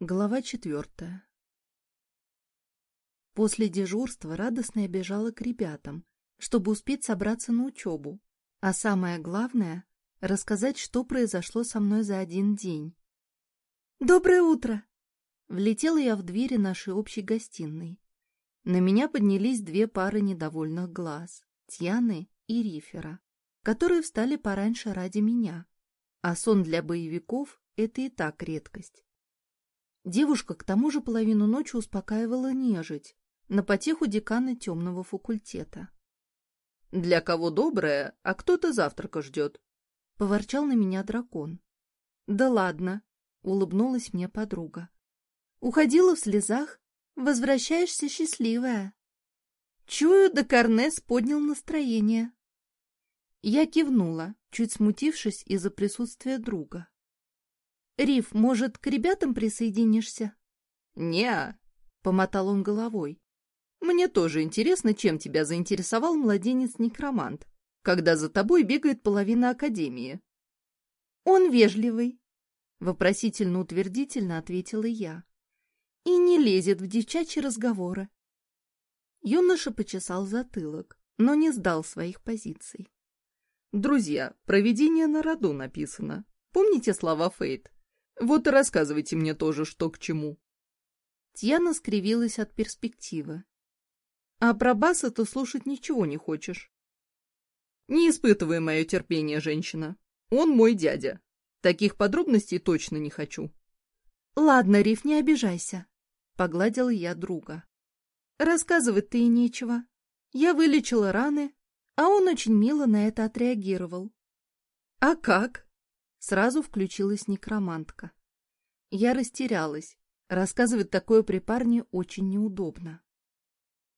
Глава четвертая После дежурства радостно я бежала к ребятам, чтобы успеть собраться на учебу, а самое главное — рассказать, что произошло со мной за один день. «Доброе утро!» Влетела я в двери нашей общей гостиной. На меня поднялись две пары недовольных глаз — Тьяны и Рифера, которые встали пораньше ради меня. А сон для боевиков — это и так редкость. Девушка к тому же половину ночи успокаивала нежить на потеху декана темного факультета. — Для кого доброе, а кто-то завтрака ждет, — поворчал на меня дракон. — Да ладно, — улыбнулась мне подруга. — Уходила в слезах, возвращаешься счастливая. Чую, Декарнес поднял настроение. Я кивнула, чуть смутившись из-за присутствия друга. Риф, может, к ребятам присоединишься? Не, помотал он головой. Мне тоже интересно, чем тебя заинтересовал младенец-некромант, когда за тобой бегает половина академии. Он вежливый, вопросительно-утвердительно ответила я. И не лезет в девчачьи разговоры. Юноша почесал затылок, но не сдал своих позиций. «Друзья, проведение на роду написано. Помните слова Фейт? Вот и рассказывайте мне тоже, что к чему. Тьяна скривилась от перспективы. А про Баса ты слушать ничего не хочешь. Не испытывай мое терпение, женщина. Он мой дядя. Таких подробностей точно не хочу. Ладно, Риф, не обижайся. Погладила я друга. Рассказывать-то и нечего. Я вылечила раны, а он очень мило на это отреагировал. А как? Сразу включилась некромантка. Я растерялась. Рассказывать такое при парне очень неудобно.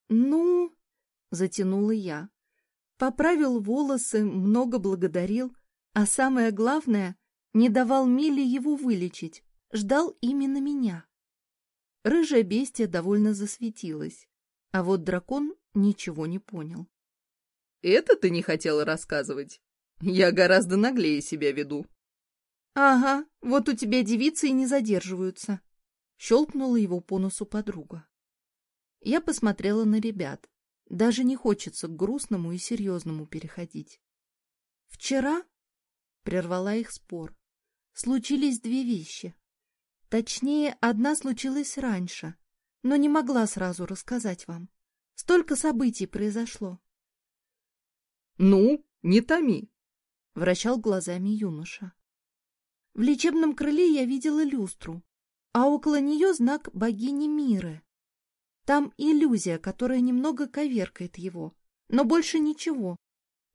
«Ну...» — затянула я. Поправил волосы, много благодарил, а самое главное, не давал Миле его вылечить, ждал именно меня. Рыжая бестия довольно засветилась, а вот дракон ничего не понял. «Это ты не хотела рассказывать? Я гораздо наглее себя веду», Ага, вот у тебя девицы и не задерживаются. Щелкнула его по носу подруга. Я посмотрела на ребят. Даже не хочется к грустному и серьезному переходить. Вчера, — прервала их спор, — случились две вещи. Точнее, одна случилась раньше, но не могла сразу рассказать вам. Столько событий произошло. — Ну, не томи! — вращал глазами юноша. В лечебном крыле я видела люстру, а около нее знак богини Миры. Там иллюзия, которая немного коверкает его, но больше ничего.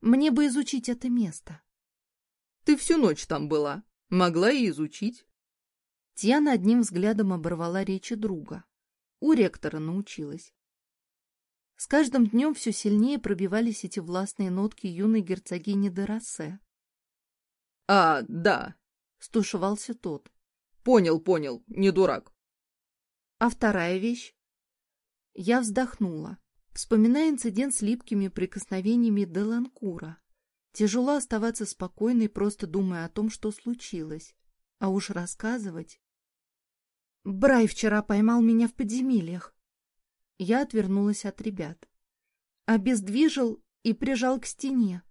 Мне бы изучить это место. Ты всю ночь там была, могла и изучить. Тьяна одним взглядом оборвала речи друга. У ректора научилась. С каждым днем все сильнее пробивались эти властные нотки юной герцогини Дерасе. — А, да, стушевался тот. Понял, понял, не дурак. А вторая вещь? Я вздохнула, вспоминая инцидент с липкими прикосновениями Деланкура. Тяжело оставаться спокойной, просто думая о том, что случилось. А уж рассказывать... Брай вчера поймал меня в подземельях. Я отвернулась от ребят. Обездвижил и прижал к стене.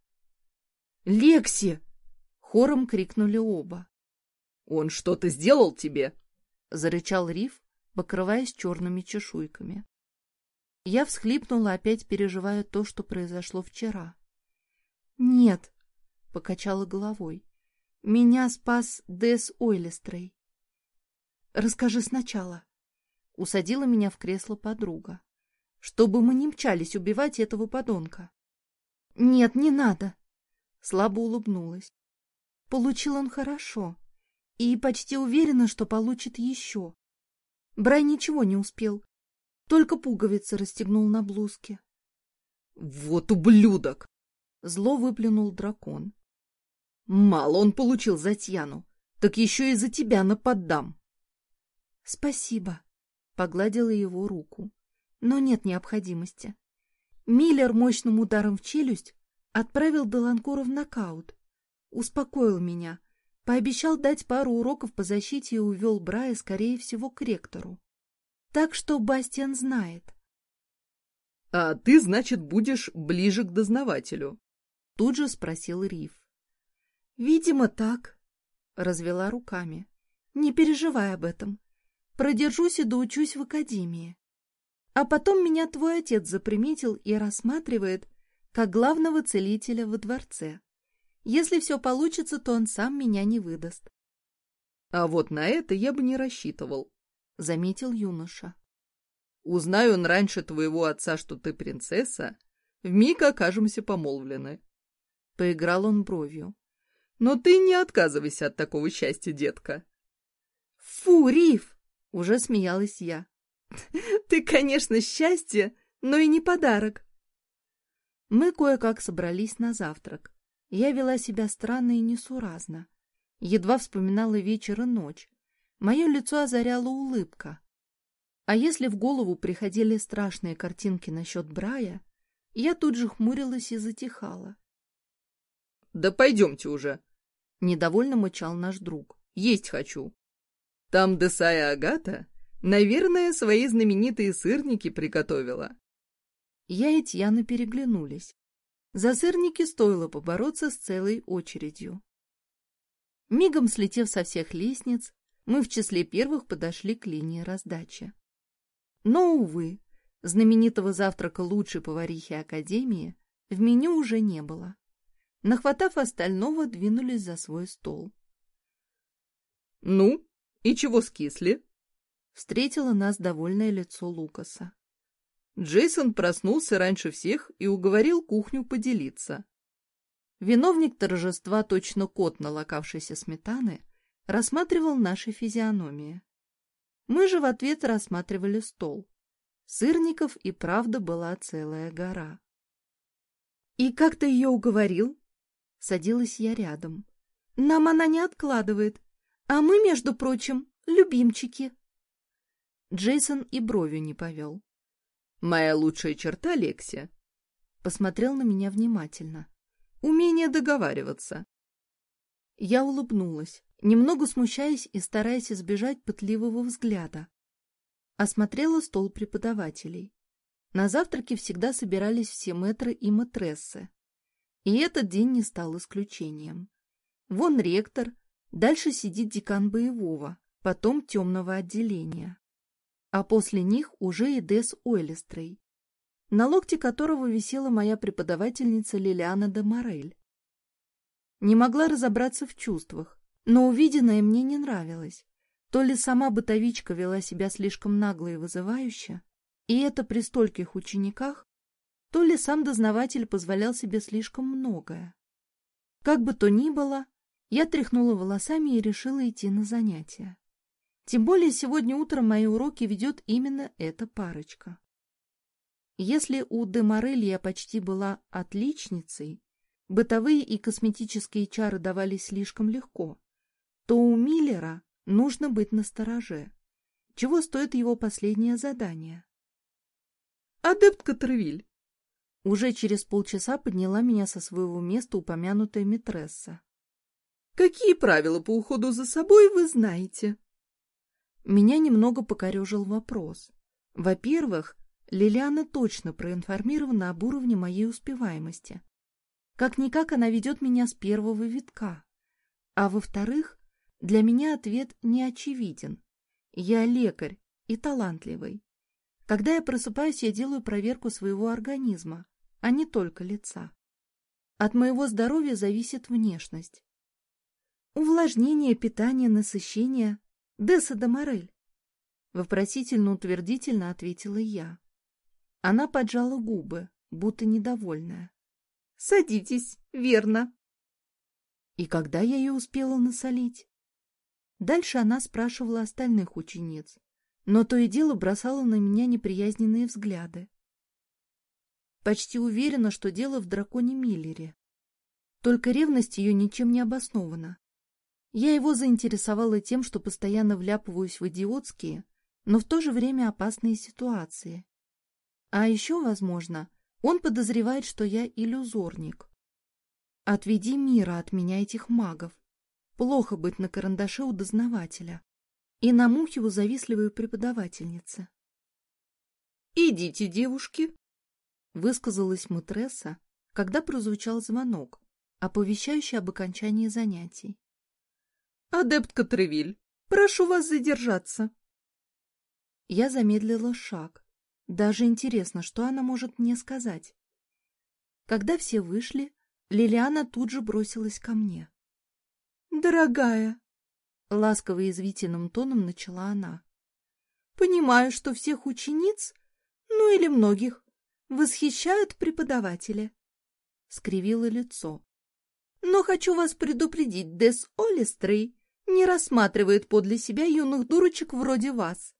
«Лекси!» — хором крикнули оба. «Он что-то сделал тебе!» — зарычал Риф, покрываясь черными чешуйками. Я всхлипнула, опять переживая то, что произошло вчера. «Нет», — покачала головой, — «меня спас Дэс Ойлестрей». «Расскажи сначала», — усадила меня в кресло подруга, — «чтобы мы не мчались убивать этого подонка». «Нет, не надо», — слабо улыбнулась. «Получил он хорошо, и почти уверена, что получит еще. Брай ничего не успел, только пуговицы расстегнул на блузке. — Вот ублюдок! — зло выплюнул дракон. — Мало он получил за Тьяну, так еще и за тебя нападам. — Спасибо, — погладила его руку, — но нет необходимости. Миллер мощным ударом в челюсть отправил Деланкора в нокаут, успокоил меня — Пообещал дать пару уроков по защите и увел Брая, скорее всего, к ректору. Так что Бастиан знает. — А ты, значит, будешь ближе к дознавателю? — тут же спросил Риф. — Видимо, так, — развела руками. — Не переживай об этом. Продержусь и доучусь в академии. А потом меня твой отец заприметил и рассматривает как главного целителя во дворце. Если все получится, то он сам меня не выдаст. — А вот на это я бы не рассчитывал, — заметил юноша. — Узнаю он раньше твоего отца, что ты принцесса, вмиг окажемся помолвлены. Поиграл он бровью. — Но ты не отказывайся от такого счастья, детка. — Фу, Риф! — уже смеялась я. — Ты, конечно, счастье, но и не подарок. Мы кое-как собрались на завтрак. Я вела себя странно и несуразно. Едва вспоминала вечер и ночь. Мое лицо озаряла улыбка. А если в голову приходили страшные картинки насчет Брая, я тут же хмурилась и затихала. — Да пойдемте уже! — недовольно мычал наш друг. — Есть хочу. Там Десая Агата, наверное, свои знаменитые сырники приготовила. Я и Тьяна переглянулись. За сырники стоило побороться с целой очередью. Мигом слетев со всех лестниц, мы в числе первых подошли к линии раздачи. Но, увы, знаменитого завтрака лучшей поварихи Академии в меню уже не было. Нахватав остального, двинулись за свой стол. — Ну, и чего скисли? — встретило нас довольное лицо Лукаса. Джейсон проснулся раньше всех и уговорил кухню поделиться. Виновник торжества, точно кот, налокавшийся сметаны, рассматривал наши физиономии. Мы же в ответ рассматривали стол. Сырников и правда была целая гора. «И как ты ее уговорил?» Садилась я рядом. «Нам она не откладывает, а мы, между прочим, любимчики». Джейсон и бровью не повел. Моя лучшая черта, Лексия. Посмотрел на меня внимательно. Умение договариваться. Я улыбнулась, немного смущаясь и стараясь избежать пытливого взгляда. Осмотрела стол преподавателей. На завтраке всегда собирались все мэтры и матрессы, И этот день не стал исключением. Вон ректор, дальше сидит декан боевого, потом темного отделения а после них уже и Дес с на локте которого висела моя преподавательница Лилиана де Морель. Не могла разобраться в чувствах, но увиденное мне не нравилось. То ли сама бытовичка вела себя слишком нагло и вызывающе, и это при стольких учениках, то ли сам дознаватель позволял себе слишком многое. Как бы то ни было, я тряхнула волосами и решила идти на занятия. Тем более сегодня утром мои уроки ведет именно эта парочка. Если у Деморель я почти была отличницей, бытовые и косметические чары давались слишком легко, то у Миллера нужно быть настороже. Чего стоит его последнее задание? Адепт Тревиль!» Уже через полчаса подняла меня со своего места упомянутая митресса. «Какие правила по уходу за собой вы знаете?» Меня немного покорежил вопрос. Во-первых, Лилиана точно проинформирована об уровне моей успеваемости. Как-никак она ведет меня с первого витка. А во-вторых, для меня ответ не очевиден. Я лекарь и талантливый. Когда я просыпаюсь, я делаю проверку своего организма, а не только лица. От моего здоровья зависит внешность. Увлажнение, питание, насыщение Десса де Морель? Вопросительно-утвердительно ответила я. Она поджала губы, будто недовольная. «Садитесь, верно». И когда я ее успела насолить? Дальше она спрашивала остальных учениц, но то и дело бросала на меня неприязненные взгляды. Почти уверена, что дело в драконе Миллере. Только ревность ее ничем не обоснована. Я его заинтересовала тем, что постоянно вляпываюсь в идиотские, но в то же время опасные ситуации. А еще, возможно, он подозревает, что я иллюзорник. Отведи мира от меня этих магов. Плохо быть на карандаше у дознавателя. И на мухе у завистливой преподавательницы. «Идите, девушки!» — высказалась матресса, когда прозвучал звонок, оповещающий об окончании занятий. «Адептка Тревиль, прошу вас задержаться». Я замедлила шаг. Даже интересно, что она может мне сказать. Когда все вышли, Лилиана тут же бросилась ко мне. «Дорогая!» — ласково-язвительным тоном начала она. «Понимаю, что всех учениц, ну или многих, восхищают преподаватели», — скривило лицо. «Но хочу вас предупредить, Дес Олистрей, не рассматривает подле себя юных дурочек вроде вас.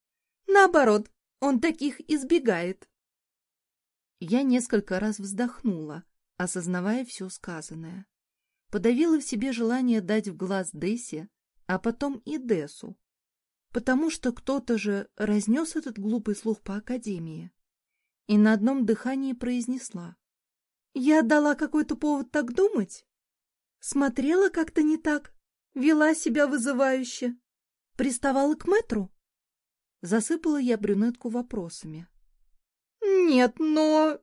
Наоборот, он таких избегает. Я несколько раз вздохнула, осознавая все сказанное. Подавила в себе желание дать в глаз Дессе, а потом и Десу, потому что кто-то же разнес этот глупый слух по Академии. И на одном дыхании произнесла. «Я дала какой-то повод так думать? Смотрела как-то не так?» Вела себя вызывающе. Приставала к метру, Засыпала я брюнетку вопросами. Нет, но...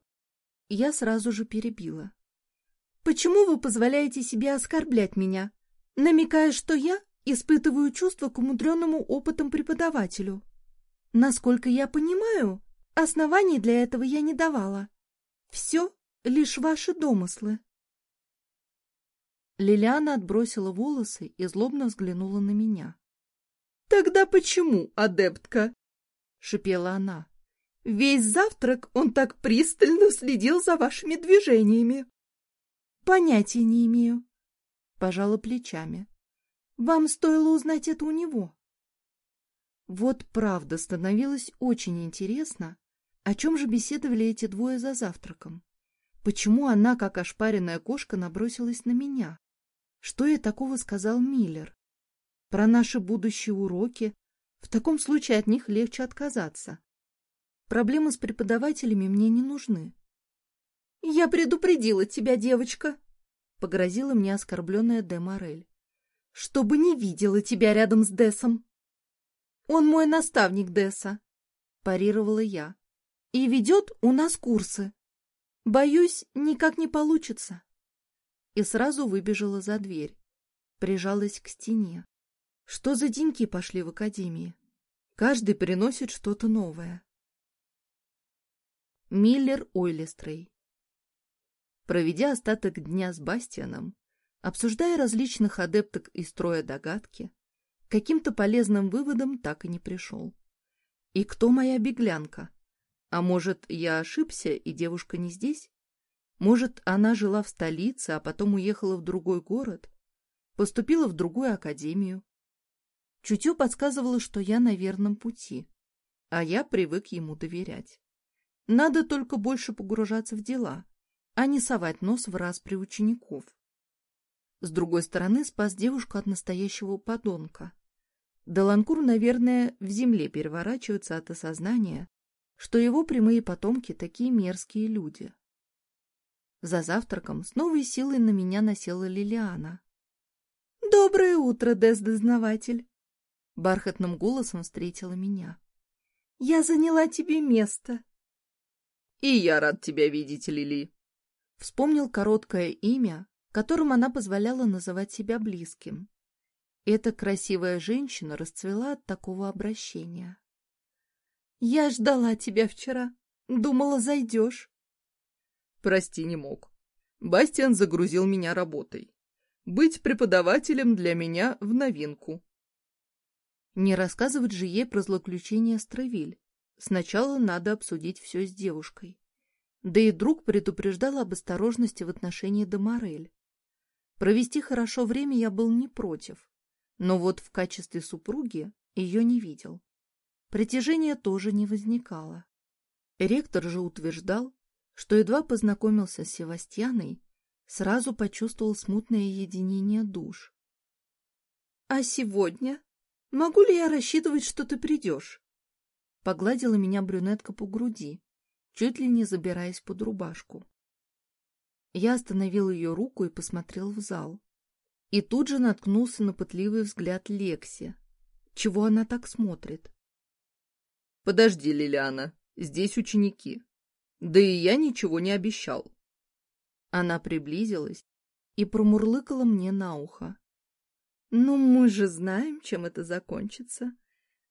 Я сразу же перебила. Почему вы позволяете себе оскорблять меня, намекая, что я испытываю чувства к умудренному опытом преподавателю? Насколько я понимаю, оснований для этого я не давала. Все лишь ваши домыслы. Лилиана отбросила волосы и злобно взглянула на меня. «Тогда почему, адептка?» — шипела она. «Весь завтрак он так пристально следил за вашими движениями». «Понятия не имею», — пожала плечами. «Вам стоило узнать это у него». Вот правда становилось очень интересно, о чем же беседовали эти двое за завтраком. Почему она, как ошпаренная кошка, набросилась на меня? Что я такого сказал Миллер? Про наши будущие уроки? В таком случае от них легче отказаться. Проблемы с преподавателями мне не нужны. — Я предупредила тебя, девочка! — погрозила мне оскорбленная Де Морель. — Чтобы не видела тебя рядом с Десом. — Он мой наставник Деса, — парировала я. — И ведет у нас курсы. Боюсь, никак не получится и сразу выбежала за дверь. Прижалась к стене. Что за деньки пошли в академии? Каждый приносит что-то новое. Миллер Ойлестрей Проведя остаток дня с Бастианом, обсуждая различных адепток и строя догадки, каким-то полезным выводом так и не пришел. И кто моя беглянка? А может, я ошибся, и девушка не здесь? Может, она жила в столице, а потом уехала в другой город? Поступила в другую академию? Чутье подсказывало, что я на верном пути, а я привык ему доверять. Надо только больше погружаться в дела, а не совать нос в распри учеников. С другой стороны, спас девушку от настоящего подонка. Даланкур, наверное, в земле переворачивается от осознания, что его прямые потомки такие мерзкие люди. За завтраком с новой силой на меня насела Лилиана. «Доброе утро, Дездознаватель!» Бархатным голосом встретила меня. «Я заняла тебе место!» «И я рад тебя видеть, Лили!» Вспомнил короткое имя, которым она позволяла называть себя близким. Эта красивая женщина расцвела от такого обращения. «Я ждала тебя вчера. Думала, зайдешь. Прости, не мог. Бастиан загрузил меня работой. Быть преподавателем для меня в новинку. Не рассказывать же ей про злоключение Стревиль. Сначала надо обсудить все с девушкой. Да и друг предупреждал об осторожности в отношении Деморель. Провести хорошо время я был не против, но вот в качестве супруги ее не видел. Притяжение тоже не возникало. Ректор же утверждал, что едва познакомился с Севастьяной, сразу почувствовал смутное единение душ. — А сегодня? Могу ли я рассчитывать, что ты придешь? — погладила меня брюнетка по груди, чуть ли не забираясь под рубашку. Я остановил ее руку и посмотрел в зал. И тут же наткнулся на пытливый взгляд Лекси. Чего она так смотрит? — Подожди, Лилиана, здесь ученики. Да и я ничего не обещал. Она приблизилась и промурлыкала мне на ухо. «Ну, мы же знаем, чем это закончится.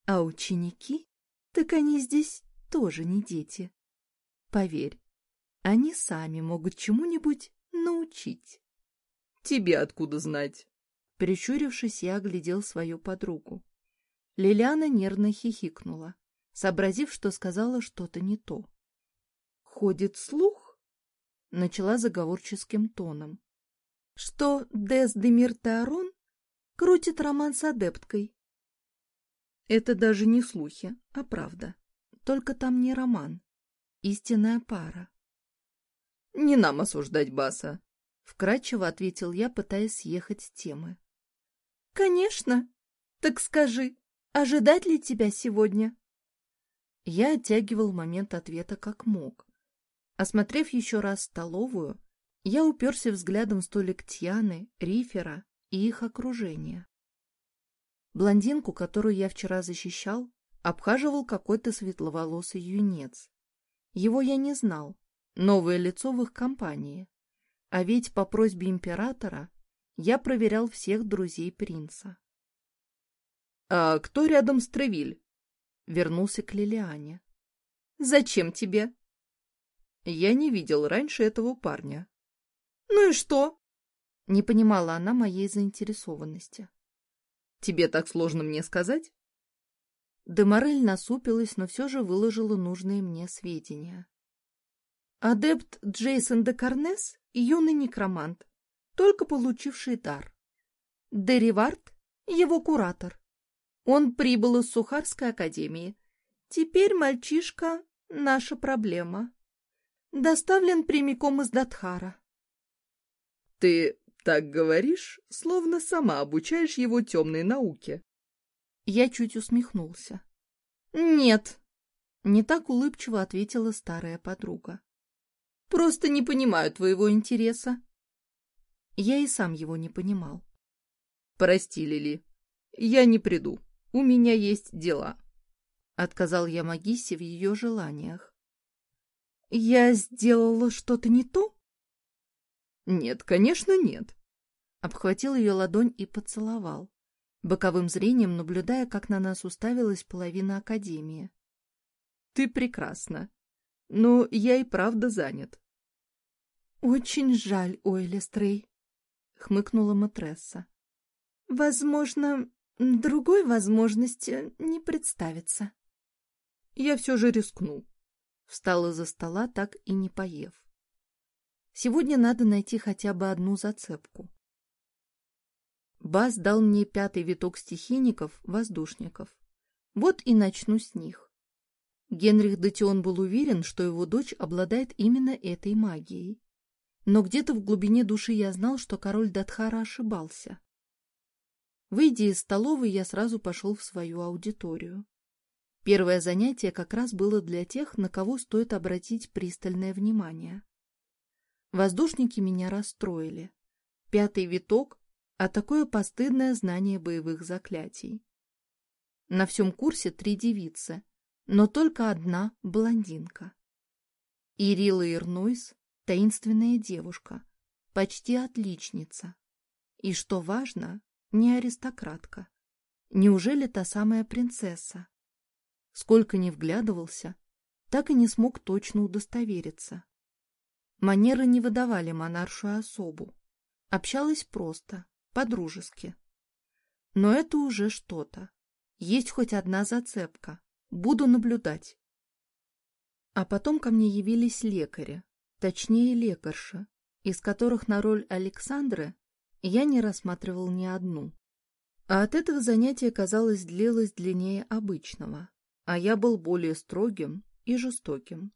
А ученики, так они здесь тоже не дети. Поверь, они сами могут чему-нибудь научить». «Тебе откуда знать?» Прищурившись, я оглядел свою подругу. Лилиана нервно хихикнула, сообразив, что сказала что-то не то. Ходит слух, — начала заговорческим тоном, — что Дездемир Тарон крутит роман с адепткой. Это даже не слухи, а правда. Только там не роман. Истинная пара. — Не нам осуждать Баса, — вкратчиво ответил я, пытаясь съехать с темы. — Конечно. Так скажи, ожидать ли тебя сегодня? Я оттягивал момент ответа как мог, Осмотрев еще раз столовую, я уперся взглядом в столик Тьяны, Рифера и их окружение. Блондинку, которую я вчера защищал, обхаживал какой-то светловолосый юнец. Его я не знал, новое лицо в их компании. А ведь по просьбе императора я проверял всех друзей принца. — А кто рядом с Тревиль? — вернулся к Лилиане. — Зачем тебе? Я не видел раньше этого парня. Ну и что? Не понимала она моей заинтересованности. Тебе так сложно мне сказать? Деморель насупилась, но все же выложила нужные мне сведения. Адепт Джейсон де Карнес юный некромант, только получивший дар. Деривард — его куратор. Он прибыл из Сухарской академии. Теперь мальчишка — наша проблема. Доставлен прямиком из Датхара. Ты так говоришь, словно сама обучаешь его темной науке. Я чуть усмехнулся. Нет, не так улыбчиво ответила старая подруга. Просто не понимаю твоего интереса. Я и сам его не понимал. Прости, Лили, я не приду. У меня есть дела. Отказал я Магисе в ее желаниях. Я сделала что-то не то? Нет, конечно, нет. Обхватил ее ладонь и поцеловал, боковым зрением наблюдая, как на нас уставилась половина Академии. Ты прекрасна. Но я и правда занят. Очень жаль, Ойлестрей, хмыкнула матресса. Возможно, другой возможности не представится. Я все же рискну. Встал из-за стола, так и не поев. Сегодня надо найти хотя бы одну зацепку. Бас дал мне пятый виток стихийников, воздушников. Вот и начну с них. Генрих Датион был уверен, что его дочь обладает именно этой магией. Но где-то в глубине души я знал, что король Датхара ошибался. Выйдя из столовой, я сразу пошел в свою аудиторию. Первое занятие как раз было для тех, на кого стоит обратить пристальное внимание. Воздушники меня расстроили. Пятый виток, а такое постыдное знание боевых заклятий. На всем курсе три девицы, но только одна блондинка. Ирила Ирнойс — таинственная девушка, почти отличница. И, что важно, не аристократка. Неужели та самая принцесса? сколько ни вглядывался, так и не смог точно удостовериться. Манеры не выдавали монаршую особу. Общалась просто, по-дружески. Но это уже что-то. Есть хоть одна зацепка. Буду наблюдать. А потом ко мне явились лекари, точнее лекарши, из которых на роль Александры я не рассматривал ни одну. А от этого занятие, казалось, длилось длиннее обычного а я был более строгим и жестоким.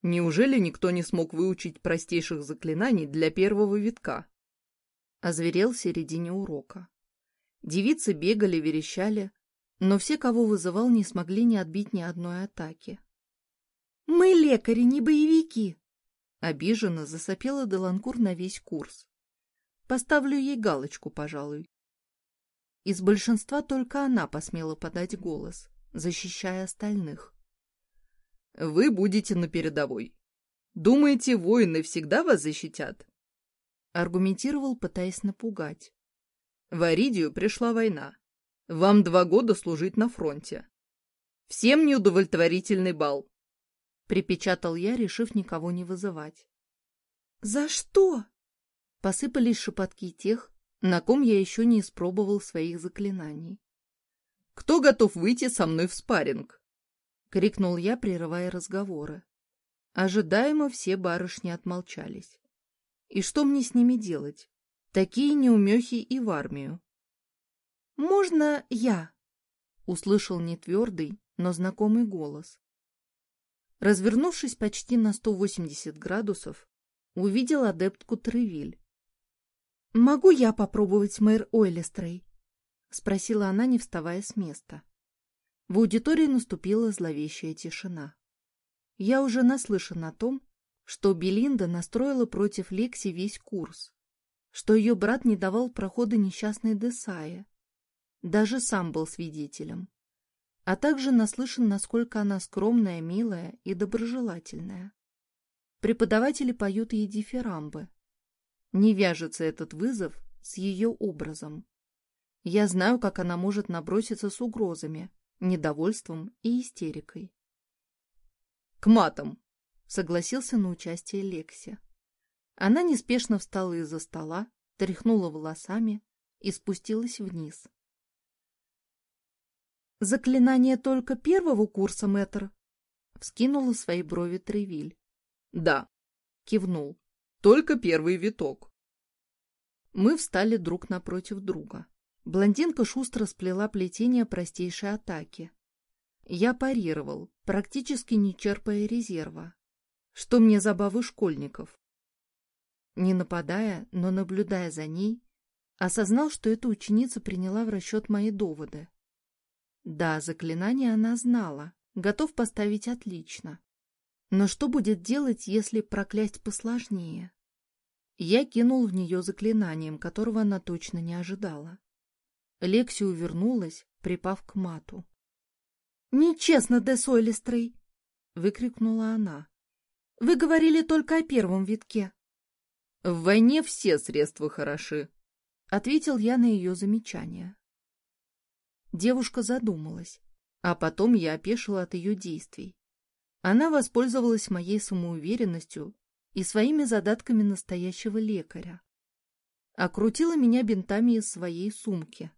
Неужели никто не смог выучить простейших заклинаний для первого витка? Озверел в середине урока. Девицы бегали, верещали, но все, кого вызывал, не смогли не отбить ни одной атаки. — Мы лекари, не боевики! — обиженно засопела Деланкур на весь курс. — Поставлю ей галочку, пожалуй. Из большинства только она посмела подать голос защищая остальных. «Вы будете на передовой. Думаете, воины всегда вас защитят?» Аргументировал, пытаясь напугать. «В Аридию пришла война. Вам два года служить на фронте. Всем неудовлетворительный бал!» Припечатал я, решив никого не вызывать. «За что?» Посыпались шепотки тех, на ком я еще не испробовал своих заклинаний. Кто готов выйти со мной в спарринг?» — крикнул я, прерывая разговоры. Ожидаемо все барышни отмолчались. «И что мне с ними делать? Такие неумехи и в армию». «Можно я?» — услышал нетвердый, но знакомый голос. Развернувшись почти на 180 градусов, увидел адептку Тревиль. «Могу я попробовать мэр Ойлестрей?» спросила она, не вставая с места. В аудитории наступила зловещая тишина. Я уже наслышан о том, что Белинда настроила против Лекси весь курс, что ее брат не давал прохода несчастной Десае, даже сам был свидетелем, а также наслышан, насколько она скромная, милая и доброжелательная. Преподаватели поют ей дифирамбы. Не вяжется этот вызов с ее образом. Я знаю, как она может наброситься с угрозами, недовольством и истерикой. — К матам! — согласился на участие Лекси. Она неспешно встала из-за стола, тряхнула волосами и спустилась вниз. — Заклинание только первого курса, мэтр? — вскинула свои брови Тревиль. — Да, — кивнул, — только первый виток. Мы встали друг напротив друга. Блондинка шустро сплела плетение простейшей атаки. Я парировал, практически не черпая резерва. Что мне забавы школьников? Не нападая, но наблюдая за ней, осознал, что эта ученица приняла в расчет мои доводы. Да, заклинание она знала, готов поставить отлично. Но что будет делать, если проклясть посложнее? Я кинул в нее заклинанием, которого она точно не ожидала. Лекси увернулась, припав к мату. «Нечестно, Десойлистрей! Выкрикнула она. «Вы говорили только о первом витке». «В войне все средства хороши», — ответил я на ее замечание. Девушка задумалась, а потом я опешила от ее действий. Она воспользовалась моей самоуверенностью и своими задатками настоящего лекаря. Окрутила меня бинтами из своей сумки.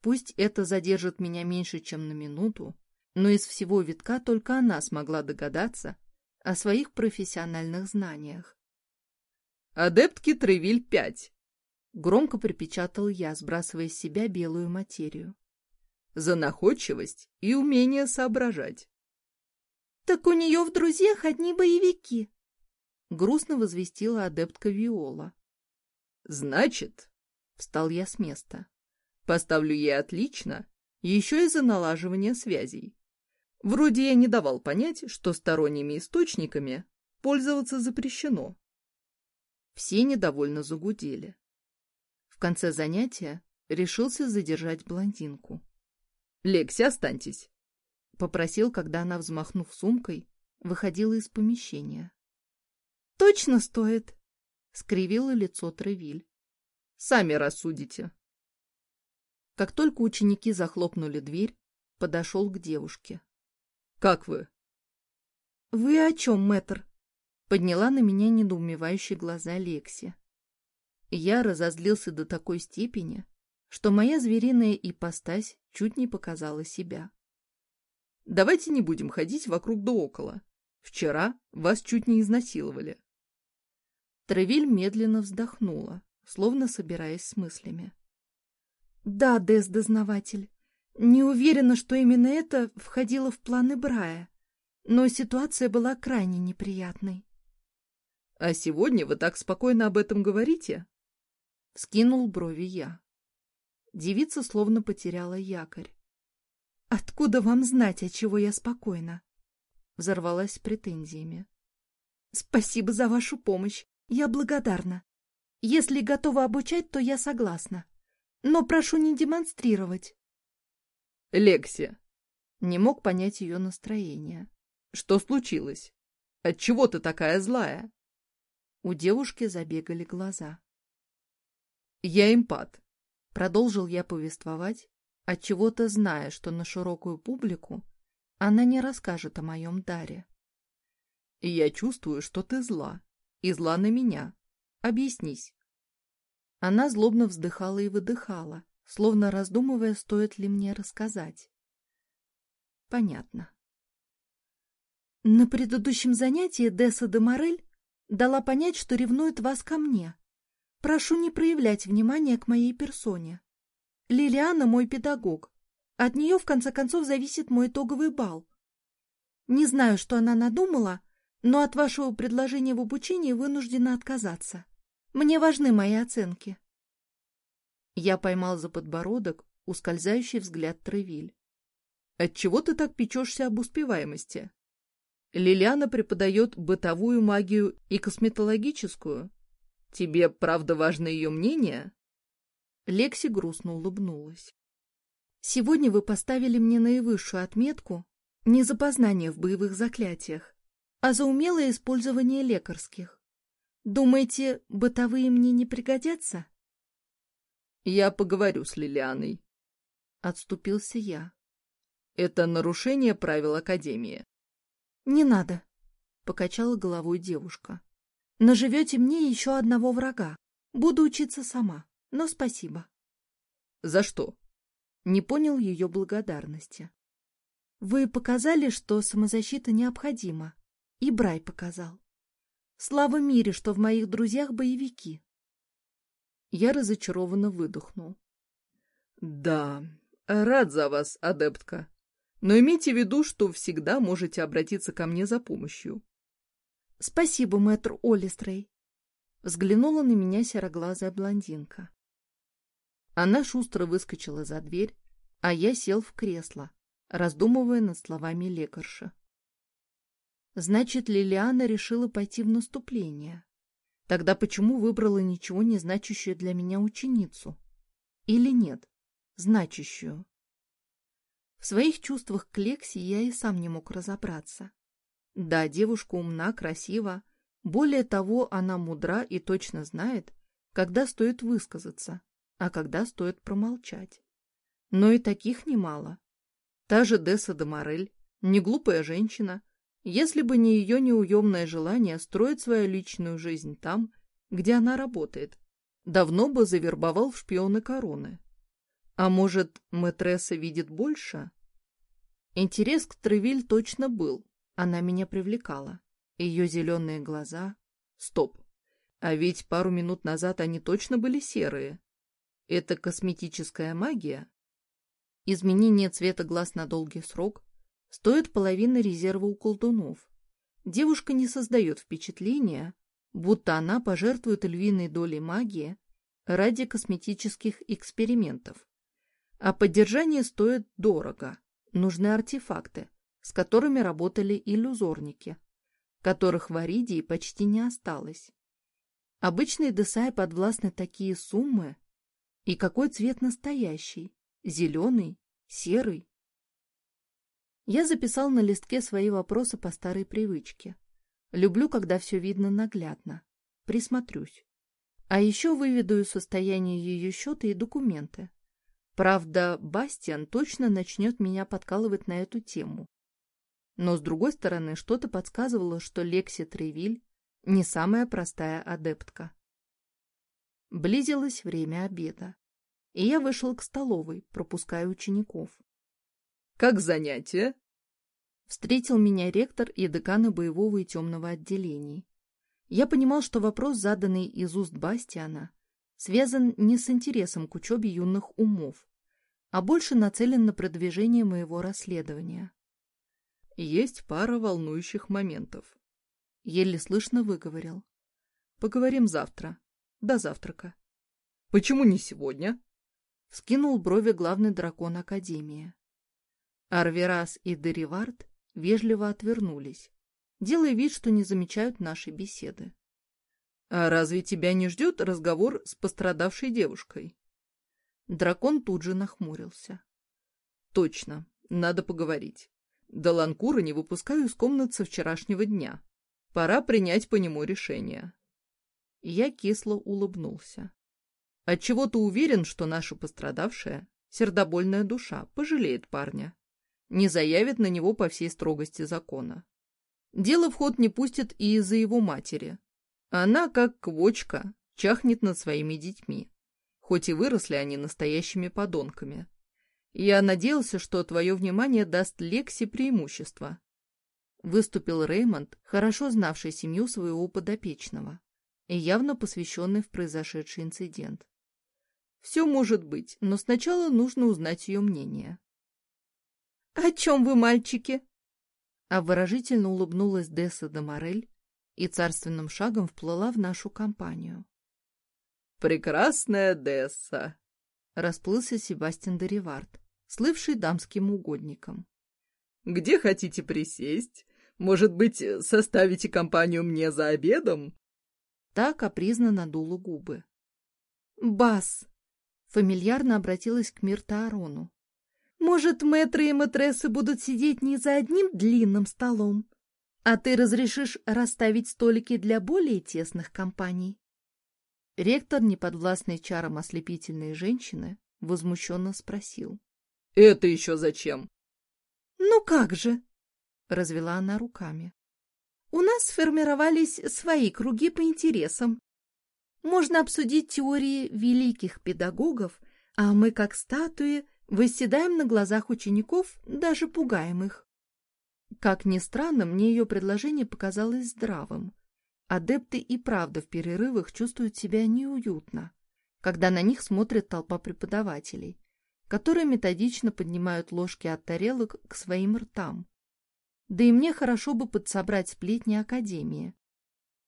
Пусть это задержит меня меньше, чем на минуту, но из всего витка только она смогла догадаться о своих профессиональных знаниях. «Адептки Тревиль-5!» — громко припечатал я, сбрасывая с себя белую материю. «За находчивость и умение соображать!» «Так у нее в друзьях одни боевики!» — грустно возвестила адептка Виола. «Значит...» — встал я с места. Поставлю ей отлично, еще и за налаживание связей. Вроде я не давал понять, что сторонними источниками пользоваться запрещено. Все недовольно загудели. В конце занятия решился задержать блондинку. — Лекси, останьтесь! — попросил, когда она, взмахнув сумкой, выходила из помещения. — Точно стоит! — скривило лицо Тревиль. — Сами рассудите. Как только ученики захлопнули дверь, подошел к девушке. — Как вы? — Вы о чем, мэтр? — подняла на меня недоумевающие глаза Лекси. Я разозлился до такой степени, что моя звериная ипостась чуть не показала себя. — Давайте не будем ходить вокруг да около. Вчера вас чуть не изнасиловали. Травиль медленно вздохнула, словно собираясь с мыслями. «Да, Дез-дознаватель, не уверена, что именно это входило в планы Брая, но ситуация была крайне неприятной». «А сегодня вы так спокойно об этом говорите?» — скинул брови я. Девица словно потеряла якорь. «Откуда вам знать, от чего я спокойна?» Взорвалась претензиями. «Спасибо за вашу помощь. Я благодарна. Если готова обучать, то я согласна но прошу не демонстрировать. Лекси не мог понять ее настроение. Что случилось? Отчего ты такая злая? У девушки забегали глаза. Я импат. Продолжил я повествовать, отчего-то зная, что на широкую публику она не расскажет о моем даре. Я чувствую, что ты зла. И зла на меня. Объяснись. Она злобно вздыхала и выдыхала, словно раздумывая, стоит ли мне рассказать. Понятно. На предыдущем занятии Десса де Морель дала понять, что ревнует вас ко мне. Прошу не проявлять внимания к моей персоне. Лилиана мой педагог. От нее, в конце концов, зависит мой итоговый балл. Не знаю, что она надумала, но от вашего предложения в обучении вынуждена отказаться. Мне важны мои оценки. Я поймал за подбородок ускользающий взгляд Тревиль. «Отчего ты так печешься об успеваемости? Лилиана преподает бытовую магию и косметологическую. Тебе, правда, важно ее мнение?» Лекси грустно улыбнулась. «Сегодня вы поставили мне наивысшую отметку не за познание в боевых заклятиях, а за умелое использование лекарских. Думаете, бытовые мне не пригодятся? Я поговорю с Лилианой. Отступился я. Это нарушение правил Академии. Не надо, покачала головой девушка. Наживете мне еще одного врага. Буду учиться сама, но спасибо. За что? Не понял ее благодарности. Вы показали, что самозащита необходима. И Брай показал. Слава мире, что в моих друзьях боевики. Я разочарованно выдохнул. Да, рад за вас, адептка. Но имейте в виду, что всегда можете обратиться ко мне за помощью. Спасибо, мэтр Олистрей. Взглянула на меня сероглазая блондинка. Она шустро выскочила за дверь, а я сел в кресло, раздумывая над словами лекарша. Значит, Лилиана решила пойти в наступление. Тогда почему выбрала ничего не значащую для меня ученицу? Или нет, значащую? В своих чувствах к Лекси я и сам не мог разобраться. Да, девушка умна, красива. Более того, она мудра и точно знает, когда стоит высказаться, а когда стоит промолчать. Но и таких немало. Та же Десса де Морель, неглупая женщина, если бы не ее неуемное желание строить свою личную жизнь там, где она работает, давно бы завербовал в шпионы короны. А может, мэтресса видит больше? Интерес к Тревиль точно был. Она меня привлекала. Ее зеленые глаза... Стоп. А ведь пару минут назад они точно были серые. Это косметическая магия? Изменение цвета глаз на долгий срок? стоит половины резерва у колдунов. Девушка не создает впечатления, будто она пожертвует львиной долей магии ради косметических экспериментов. А поддержание стоит дорого. Нужны артефакты, с которыми работали иллюзорники, которых в Аридии почти не осталось. Обычные Десай подвластны такие суммы. И какой цвет настоящий? Зеленый? Серый? Я записал на листке свои вопросы по старой привычке. Люблю, когда все видно наглядно. Присмотрюсь. А еще выведу состояние ее счета и документы. Правда, Бастиан точно начнет меня подкалывать на эту тему. Но, с другой стороны, что-то подсказывало, что Лекси Тревиль не самая простая адептка. Близилось время обеда, и я вышел к столовой, пропуская учеников. Как занятие? Встретил меня ректор и деканы боевого и темного отделений. Я понимал, что вопрос, заданный из уст Бастиана, связан не с интересом к учебе юных умов, а больше нацелен на продвижение моего расследования. Есть пара волнующих моментов. Еле слышно выговорил. Поговорим завтра. До завтрака. Почему не сегодня? Вскинул брови главный дракон Академии. Арверас и Деривард вежливо отвернулись, делая вид, что не замечают нашей беседы. «А разве тебя не ждет разговор с пострадавшей девушкой?» Дракон тут же нахмурился. «Точно, надо поговорить. Доланкура не выпускаю из комнат со вчерашнего дня. Пора принять по нему решение». Я кисло улыбнулся. «Отчего ты уверен, что наша пострадавшая, сердобольная душа, пожалеет парня?» не заявит на него по всей строгости закона. Дело в ход не пустит и из-за его матери. Она, как квочка, чахнет над своими детьми, хоть и выросли они настоящими подонками. Я надеялся, что твое внимание даст Лекси преимущество. Выступил Реймонд, хорошо знавший семью своего подопечного и явно посвященный в произошедший инцидент. Все может быть, но сначала нужно узнать ее мнение. «О чем вы, мальчики?» а Обворожительно улыбнулась Десса де Морель и царственным шагом вплыла в нашу компанию. «Прекрасная Десса!» — расплылся Себастьян Деревард, слывший дамским угодником. «Где хотите присесть? Может быть, составите компанию мне за обедом?» Та капризно надула губы. «Бас!» — фамильярно обратилась к Миртаарону, может, мэтры и мэтресы будут сидеть не за одним длинным столом, а ты разрешишь расставить столики для более тесных компаний. Ректор, неподвластный чаром ослепительной женщины, возмущенно спросил. — Это еще зачем? — Ну как же! — развела она руками. — У нас сформировались свои круги по интересам. Можно обсудить теории великих педагогов, а мы, как статуи, Восседаем на глазах учеников, даже пугаем их. Как ни странно, мне ее предложение показалось здравым. Адепты и правда в перерывах чувствуют себя неуютно, когда на них смотрит толпа преподавателей, которые методично поднимают ложки от тарелок к своим ртам. Да и мне хорошо бы подсобрать сплетни Академии.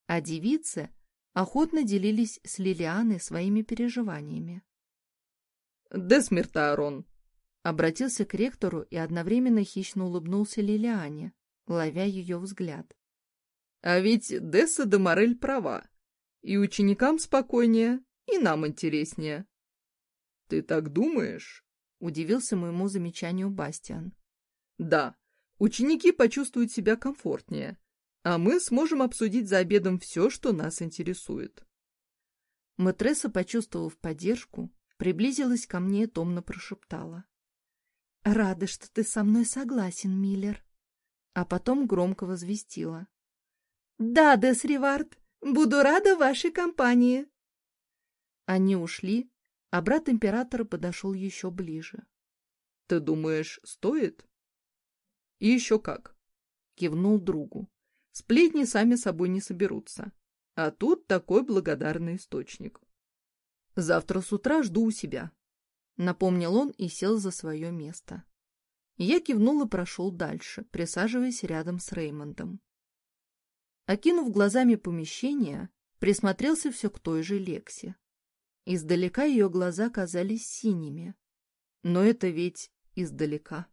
А девицы охотно делились с Лилианой своими переживаниями. «Десмертаарон!» Обратился к ректору и одновременно хищно улыбнулся Лилиане, ловя ее взгляд. А ведь Десса де Морель права. И ученикам спокойнее, и нам интереснее. Ты так думаешь? Удивился моему замечанию Бастиан. Да, ученики почувствуют себя комфортнее, а мы сможем обсудить за обедом все, что нас интересует. Матресса, почувствовав поддержку, приблизилась ко мне и томно прошептала. «Рада, что ты со мной согласен, Миллер», а потом громко возвестила. «Да, Десривард, буду рада вашей компании!» Они ушли, а брат императора подошел еще ближе. «Ты думаешь, стоит?» «И еще как!» — кивнул другу. «Сплетни сами собой не соберутся. А тут такой благодарный источник. Завтра с утра жду у себя. Напомнил он и сел за свое место. Я кивнул и прошел дальше, присаживаясь рядом с Реймондом. Окинув глазами помещение, присмотрелся все к той же Лексе. Издалека ее глаза казались синими. Но это ведь издалека.